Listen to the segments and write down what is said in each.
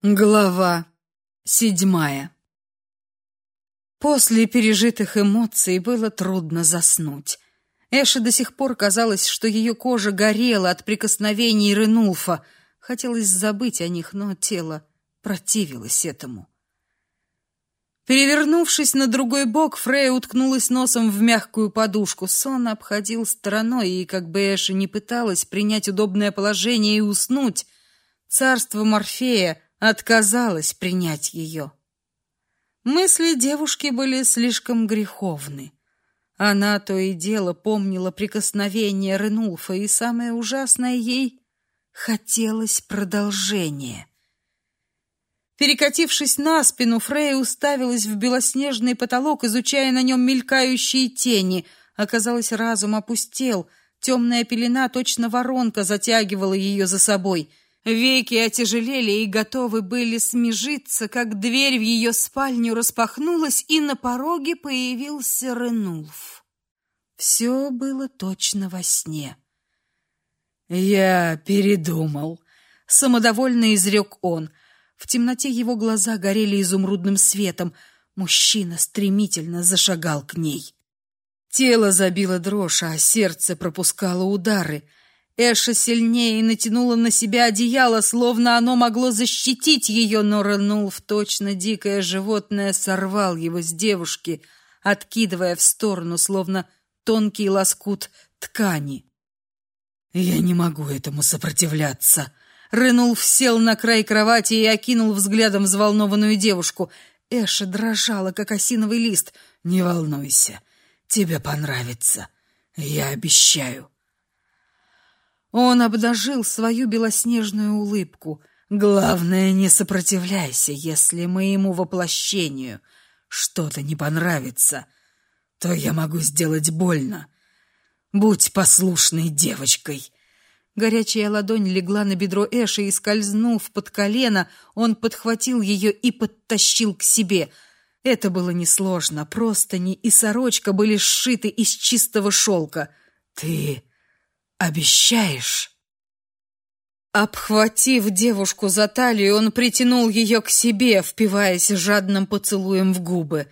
Глава седьмая После пережитых эмоций было трудно заснуть. Эше до сих пор казалось, что ее кожа горела от прикосновений Ренулфа. Хотелось забыть о них, но тело противилось этому. Перевернувшись на другой бок, Фрея уткнулась носом в мягкую подушку. Сон обходил стороной, и как бы Эша не пыталась принять удобное положение и уснуть, царство Морфея — отказалась принять ее. Мысли девушки были слишком греховны. Она то и дело помнила прикосновение Ренулфа, и самое ужасное ей хотелось продолжения. Перекатившись на спину, Фрейя уставилась в белоснежный потолок, изучая на нем мелькающие тени. Оказалось, разум опустел, темная пелена, точно воронка, затягивала ее за собой — Веки отяжелели и готовы были смежиться, как дверь в ее спальню распахнулась, и на пороге появился Ренулф. Все было точно во сне. «Я передумал», — самодовольно изрек он. В темноте его глаза горели изумрудным светом. Мужчина стремительно зашагал к ней. Тело забило дрожь, а сердце пропускало удары — Эша сильнее натянула на себя одеяло, словно оно могло защитить ее, но Ренулф, точно дикое животное, сорвал его с девушки, откидывая в сторону, словно тонкий лоскут ткани. «Я не могу этому сопротивляться». Ренулф сел на край кровати и окинул взглядом взволнованную девушку. Эша дрожала, как осиновый лист. «Не волнуйся, тебе понравится, я обещаю». Он обнажил свою белоснежную улыбку. Главное, не сопротивляйся, если моему воплощению что-то не понравится, то я могу сделать больно. Будь послушной девочкой. Горячая ладонь легла на бедро Эши и скользнув под колено, он подхватил ее и подтащил к себе. Это было несложно, простыни и сорочка были сшиты из чистого шелка. Ты Обещаешь? Обхватив девушку за талию, он притянул ее к себе, впиваясь жадным поцелуем в губы.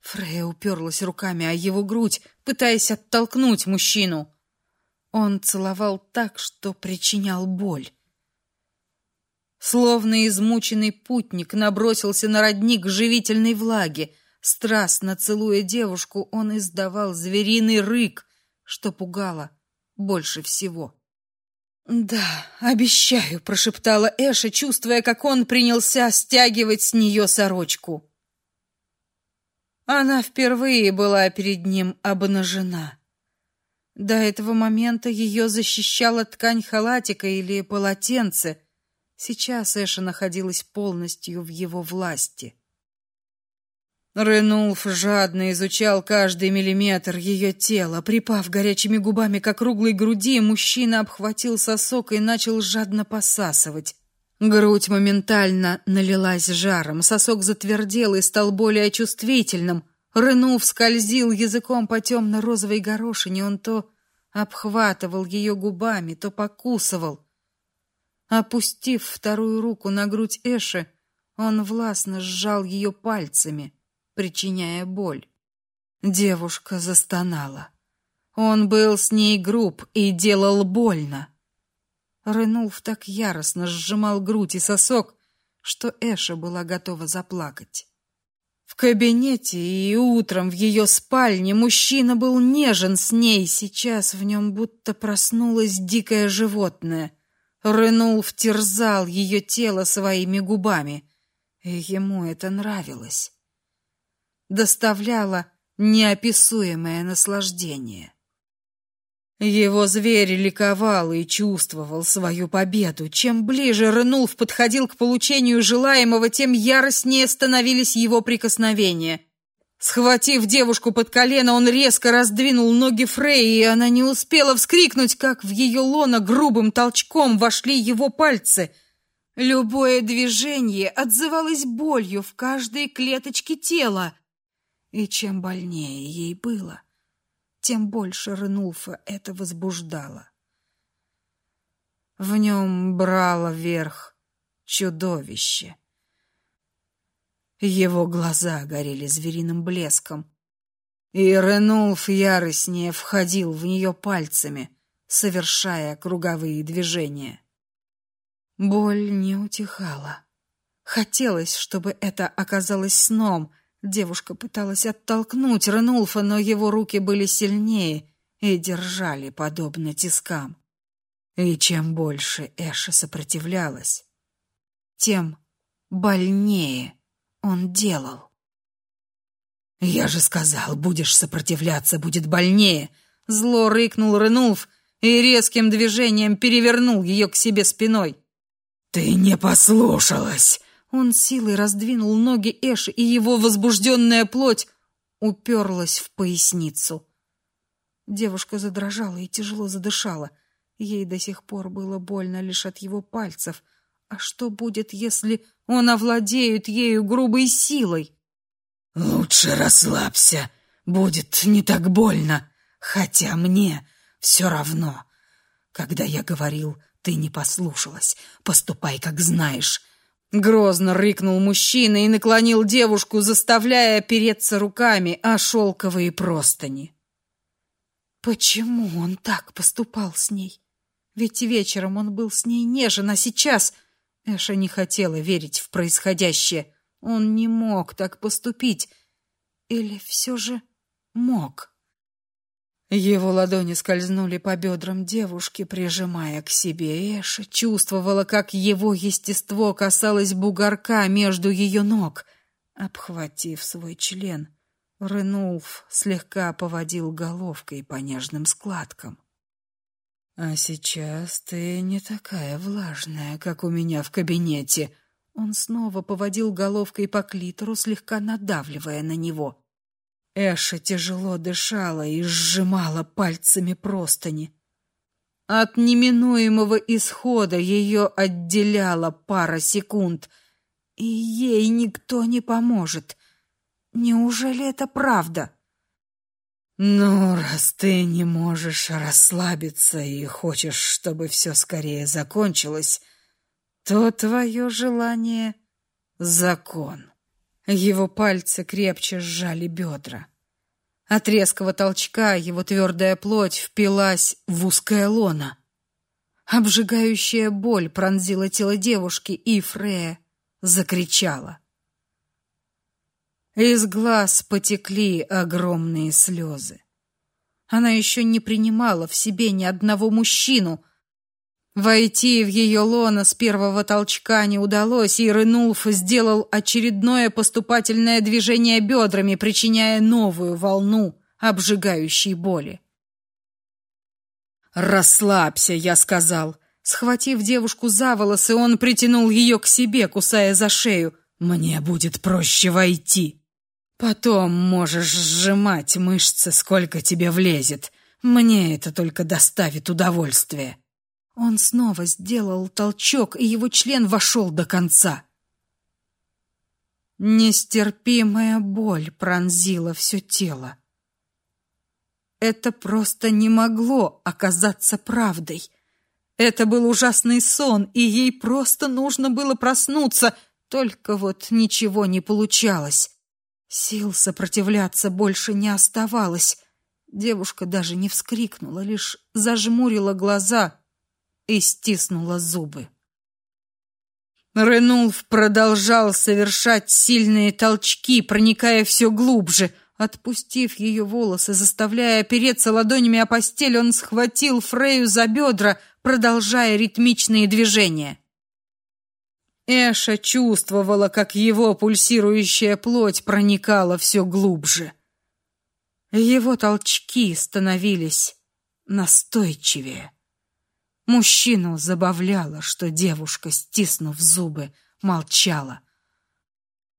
Фрея уперлась руками о его грудь, пытаясь оттолкнуть мужчину. Он целовал так, что причинял боль. Словно измученный путник набросился на родник живительной влаги. Страстно целуя девушку, он издавал звериный рык, что пугало больше всего. «Да, обещаю», — прошептала Эша, чувствуя, как он принялся стягивать с нее сорочку. Она впервые была перед ним обнажена. До этого момента ее защищала ткань халатика или полотенце. Сейчас Эша находилась полностью в его власти. Ренулф жадно изучал каждый миллиметр ее тела. Припав горячими губами к округлой груди, мужчина обхватил сосок и начал жадно посасывать. Грудь моментально налилась жаром, сосок затвердел и стал более чувствительным. Ренув скользил языком по темно-розовой горошине, он то обхватывал ее губами, то покусывал. Опустив вторую руку на грудь Эши, он властно сжал ее пальцами причиняя боль. Девушка застонала. Он был с ней груб и делал больно. Ренулф так яростно сжимал грудь и сосок, что Эша была готова заплакать. В кабинете и утром в ее спальне мужчина был нежен с ней, сейчас в нем будто проснулось дикое животное. Ренулф терзал ее тело своими губами, и ему это нравилось доставляло неописуемое наслаждение. Его зверь ликовал и чувствовал свою победу. Чем ближе Ренулф подходил к получению желаемого, тем яростнее становились его прикосновения. Схватив девушку под колено, он резко раздвинул ноги Фрей, и она не успела вскрикнуть, как в ее лоно грубым толчком вошли его пальцы. Любое движение отзывалось болью в каждой клеточке тела. И чем больнее ей было, тем больше Ренулфа это возбуждало. В нем брало верх чудовище, Его глаза горели звериным блеском. И Ренулф яростнее входил в нее пальцами, совершая круговые движения. Боль не утихала. Хотелось, чтобы это оказалось сном. Девушка пыталась оттолкнуть Ренулфа, но его руки были сильнее и держали подобно тискам. И чем больше Эша сопротивлялась, тем больнее он делал. «Я же сказал, будешь сопротивляться, будет больнее!» Зло рыкнул Ренулф и резким движением перевернул ее к себе спиной. «Ты не послушалась!» Он силой раздвинул ноги Эши, и его возбужденная плоть уперлась в поясницу. Девушка задрожала и тяжело задышала. Ей до сих пор было больно лишь от его пальцев. А что будет, если он овладеет ею грубой силой? Лучше расслабься, будет не так больно, хотя мне все равно. Когда я говорил, ты не послушалась. Поступай, как знаешь. Грозно рыкнул мужчина и наклонил девушку, заставляя опереться руками о шелковые простыни. Почему он так поступал с ней? Ведь вечером он был с ней нежен, а сейчас Эша не хотела верить в происходящее. Он не мог так поступить. Или все же мог? Его ладони скользнули по бедрам девушки, прижимая к себе. Эша чувствовала, как его естество касалось бугорка между ее ног. Обхватив свой член, Ренулф слегка поводил головкой по нежным складкам. «А сейчас ты не такая влажная, как у меня в кабинете». Он снова поводил головкой по клитору, слегка надавливая на него. Эша тяжело дышала и сжимала пальцами простыни. От неминуемого исхода ее отделяла пара секунд, и ей никто не поможет. Неужели это правда? Ну, раз ты не можешь расслабиться и хочешь, чтобы все скорее закончилось, то твое желание — закон. Его пальцы крепче сжали бедра. От резкого толчка его твердая плоть впилась в узкое лоно. Обжигающая боль пронзила тело девушки, и Фрея закричала. Из глаз потекли огромные слезы. Она еще не принимала в себе ни одного мужчину — Войти в ее лоно с первого толчка не удалось, и Ренулф сделал очередное поступательное движение бедрами, причиняя новую волну обжигающей боли. «Расслабься», — я сказал. Схватив девушку за волосы, он притянул ее к себе, кусая за шею. «Мне будет проще войти. Потом можешь сжимать мышцы, сколько тебе влезет. Мне это только доставит удовольствие». Он снова сделал толчок, и его член вошел до конца. Нестерпимая боль пронзила все тело. Это просто не могло оказаться правдой. Это был ужасный сон, и ей просто нужно было проснуться, только вот ничего не получалось. Сил сопротивляться больше не оставалось. Девушка даже не вскрикнула, лишь зажмурила глаза и стиснула зубы. Ренулф продолжал совершать сильные толчки, проникая все глубже. Отпустив ее волосы, заставляя опереться ладонями о постель, он схватил Фрею за бедра, продолжая ритмичные движения. Эша чувствовала, как его пульсирующая плоть проникала все глубже. Его толчки становились настойчивее. Мужчину забавляло, что девушка, стиснув зубы, молчала.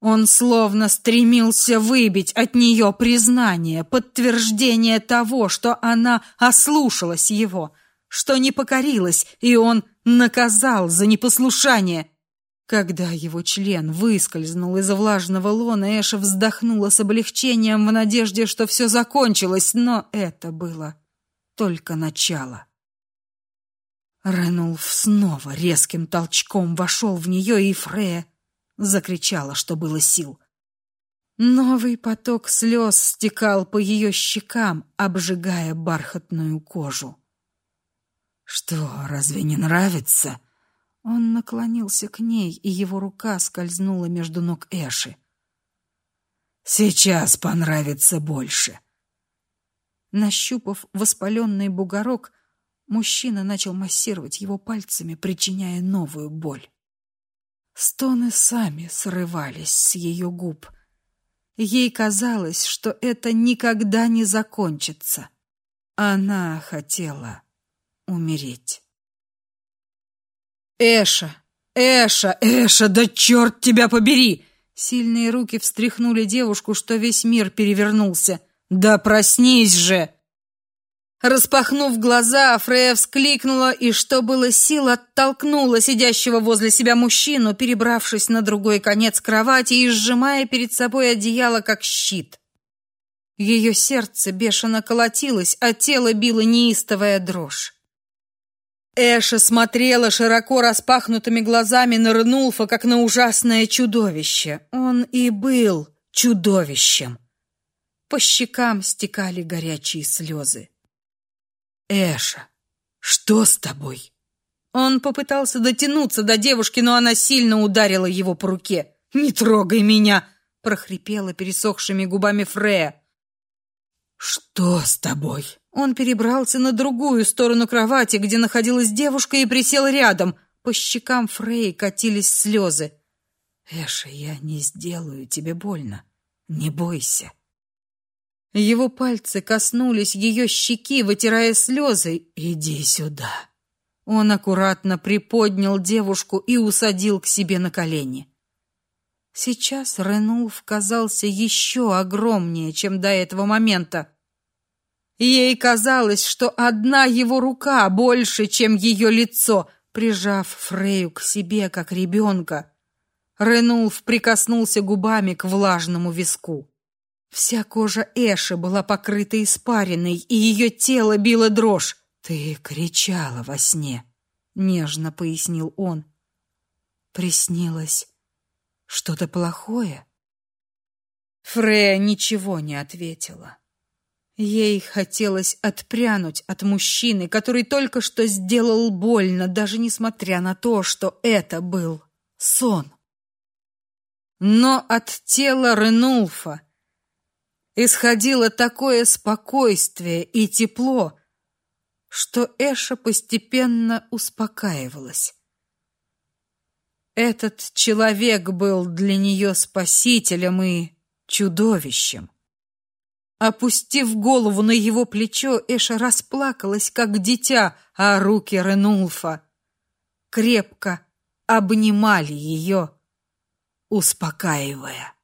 Он словно стремился выбить от нее признание, подтверждение того, что она ослушалась его, что не покорилась, и он наказал за непослушание. Когда его член выскользнул из влажного лона, Эша вздохнула с облегчением в надежде, что все закончилось, но это было только начало. Ренулф снова резким толчком вошел в нее, и Фрея закричала, что было сил. Новый поток слез стекал по ее щекам, обжигая бархатную кожу. Что, разве не нравится? Он наклонился к ней, и его рука скользнула между ног Эши. Сейчас понравится больше. Нащупав воспаленный бугорок, мужчина начал массировать его пальцами, причиняя новую боль. Стоны сами срывались с ее губ. Ей казалось, что это никогда не закончится. Она хотела умереть. Эша, Эша, Эша, да черт тебя побери! Сильные руки встряхнули девушку, что весь мир перевернулся. Да проснись же! Распахнув глаза, Фрея вскликнула и, что было сил, оттолкнула сидящего возле себя мужчину, перебравшись на другой конец кровати и сжимая перед собой одеяло как щит. Ее сердце бешено колотилось, а тело било неистовая дрожь. Эша смотрела широко распахнутыми глазами на Рнулфа, как на ужасное чудовище. Он и был чудовищем. По щекам стекали горячие слезы. Эша, что с тобой? Он попытался дотянуться до девушки, но она сильно ударила его по руке. "Не трогай меня", прохрипела пересохшими губами Фрея. Что с тобой? Он перебрался на другую сторону кровати, где находилась девушка, и присел рядом. По щекам Фрей катились слезы. Эша, я не сделаю тебе больно. Не бойся. Его пальцы коснулись ее щеки, вытирая слезы. Иди сюда. Он аккуратно приподнял девушку и усадил к себе на колени. Сейчас Ренулф казался еще огромнее, чем до этого момента. Ей казалось, что одна его рука больше, чем ее лицо, прижав Фрею к себе как ребенка. Ренулф прикоснулся губами к влажному виску. Вся кожа Эши была покрыта испариной, и ее тело било дрожь. Ты кричала во сне, нежно пояснил он. Приснилось что-то плохое? Фрея ничего не ответила. Ей хотелось отпрянуть от мужчины, который только что сделал больно, даже несмотря на то, что это был сон. Но от тела Ренулфа исходило такое спокойствие и тепло, что Эша постепенно успокаивалась. Этот человек был для нее спасителем и чудовищем. Опустив голову на его плечо, Эша расплакалась, как дитя, а руки Ренулфа крепко обнимали ее, успокаивая.